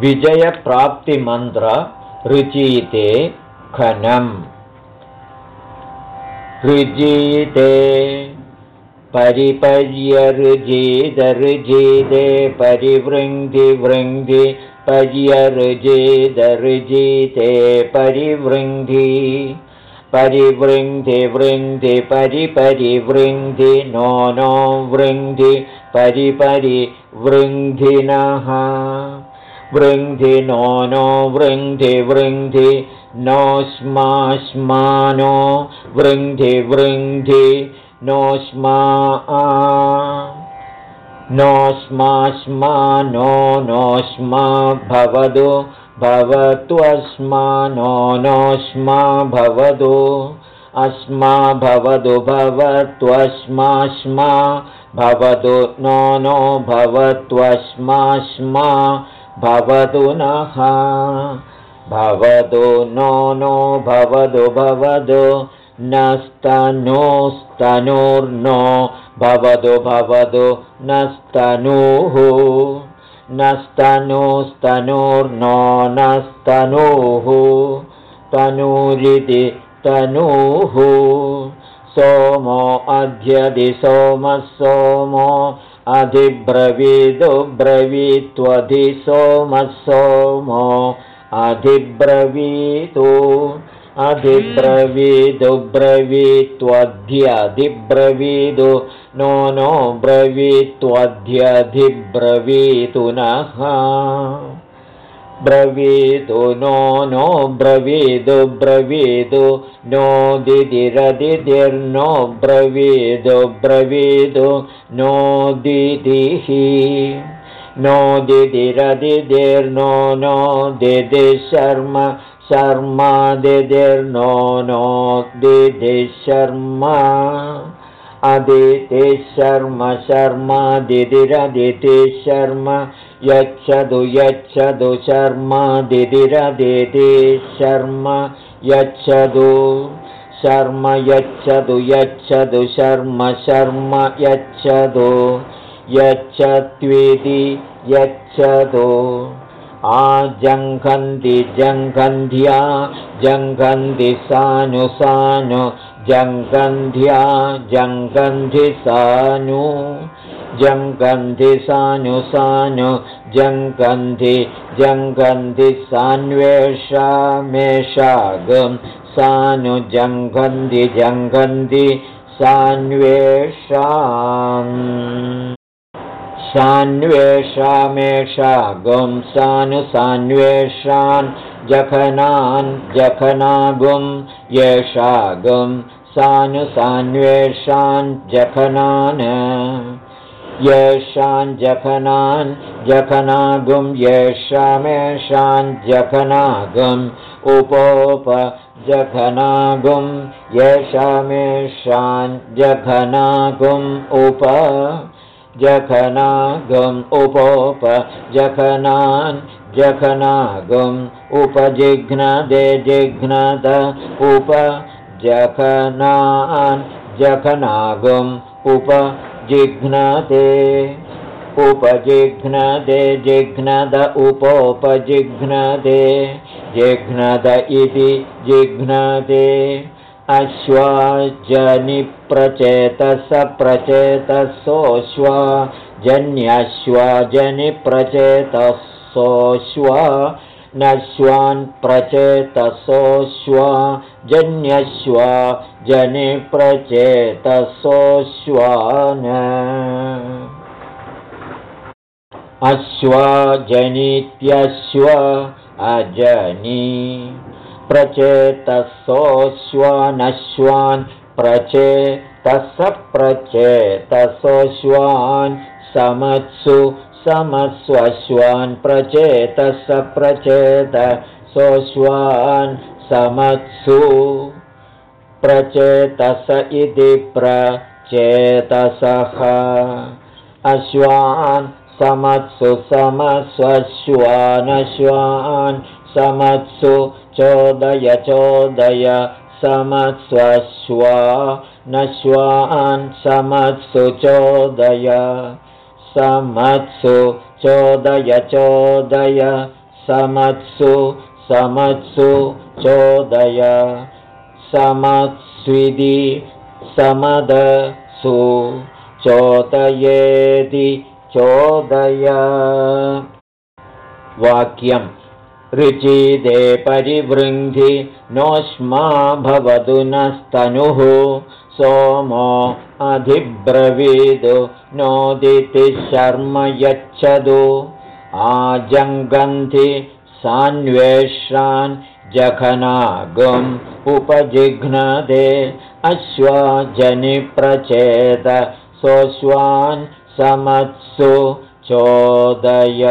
विजयप्राप्तिमन्त्र ऋचीते खनम्। ऋजीते परिपर्यऋजीदऋजीदे परिवृङ्गि वृङ्गि पर्यऋजीदऋजीते परिवृङ्गि वृङ्गि परिपरिवृङ्गि नो नो वृङ्गि परिपरिवृङ्गिनः वृङ्गि नो नो वृङ्गि वृङ्गि नो स्मा स्मा नो वृङ्गि वृङ्गि नो स्मा भवतु भवत्वस्मा नो नो स्मा भवतु अस्मा भवतु भवत्वस्मा स्मा भवतु नो नो भवत्वस्मा स्मा भवतु नः। भवतु नो नो भवतु भवतु नस्तनोस्तनोर्नो भवतु भवतु नस्तनुः। नस्तनोस्तनोर्नो नस्तनुः। तनूरिति तनुः। सोमो अध्यदि सोमः सोमो अधिब्रवीदुब्रवीत्वधि सोमः सोमो अधिब्रवीतु अधिब्रवीदुब्रवीत्वध्यधिब्रवीदु नो नो ब्रवीत्वध्यधिब्रवीतु नः ब्रवीतु नो नो ब्रवीदु ब्रवीदु नो दिदिरदिर्नो ब्रवीदु ब्रवीदु नो दिदिः नो दिदिरदिर्नो नो दिदि शर्म शर्मा दिदिर्नो नो दिदि शर्मा अदिति शर्म शर्मा दिदिरदिति शर्म यच्छतु यच्छतु शर्मा दिदिरदिति शर्म यच्छतु शर्म यच्छतु यच्छतु शर्म शर्म यच्छतु यच्छत्विति यच्छतु आजङ्घन्ति जङ्घन्ध्या जङ्घन्ति सानु सानु जङ्घन्ध्या जङ्घन्धि सानु जङ्घन्धि सानु सानु जङ्घन्धि जङ्घन्धि सान्वेषामेषागं सानु जङ्घन्धि जङ्घन्धि सान्वेषाम् सान्वेषामेषा गुं सानुसान्वेषान् जखनान् जखनागुं येषा गुं सानुसान्वेषान् जखनान् येषान् जखनान् जखनागुं येषामेषान् जखनागुम् उपोप जघनागुं येषामेषान् जघनागुम् उप जघनागम् उपोप जघनान् जघनागम् उपजिघ्नदे जिघ्नद उप जघनान् जघनागम् उपजिघ्नदे उपजिघ्नदे जिघ्नद उपोपजिघ्नदे जिघ्नद इति जिघ्नदे अश्वाजनिप्रचेतस प्रचेतसोऽश्वा जन्यश्वाजनिप्रचेतसोऽश्वा नश्वान् प्रचेतसोऽश्वा जन्यश्वा जनिप्रचेतसोऽश्वान् अश्वाजनित्यश्व अजनी प्रचेतसोऽश्वानश्वान् प्रचेतस प्रचेतसोऽश्वान् समत्सु समस्वश्वान् प्रचेतस प्रचेत सोऽश्वान् समत्सु प्रचेतस इति प्रचेतसः अश्वान् समत्सु समस्वश्वानश्वान् समत्सु चोदय चोदय समस्वश्वा नश्वान् समत्सु चोदय समत्सु चोदय चोदय समत्सु समत्सु चोदय समत्स्विदि समदसु चोदयेति चोदय। वाक्यम् ऋचिदे परिवृङ्घि नोष्मा भवतु नस्तनुः सोमो अधिब्रवीदु नोदिति शर्म यच्छतु आजङ्गन्धि सान्वेषान् जघनागम् उपजिघ्नदे। अश्वाजनिप्रचेद सोऽश्वान् समत्सु चोदय